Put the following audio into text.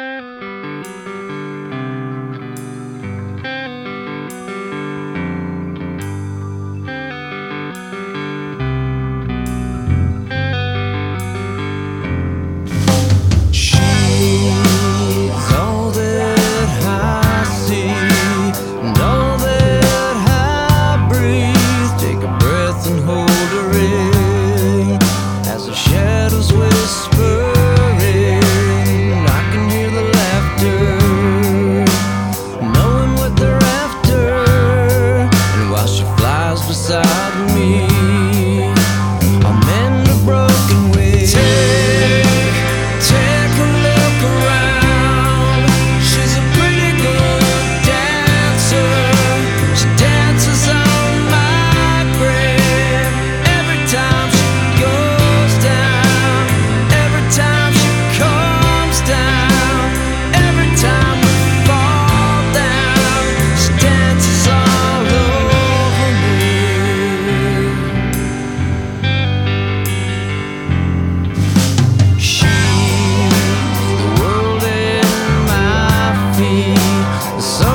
She's feet,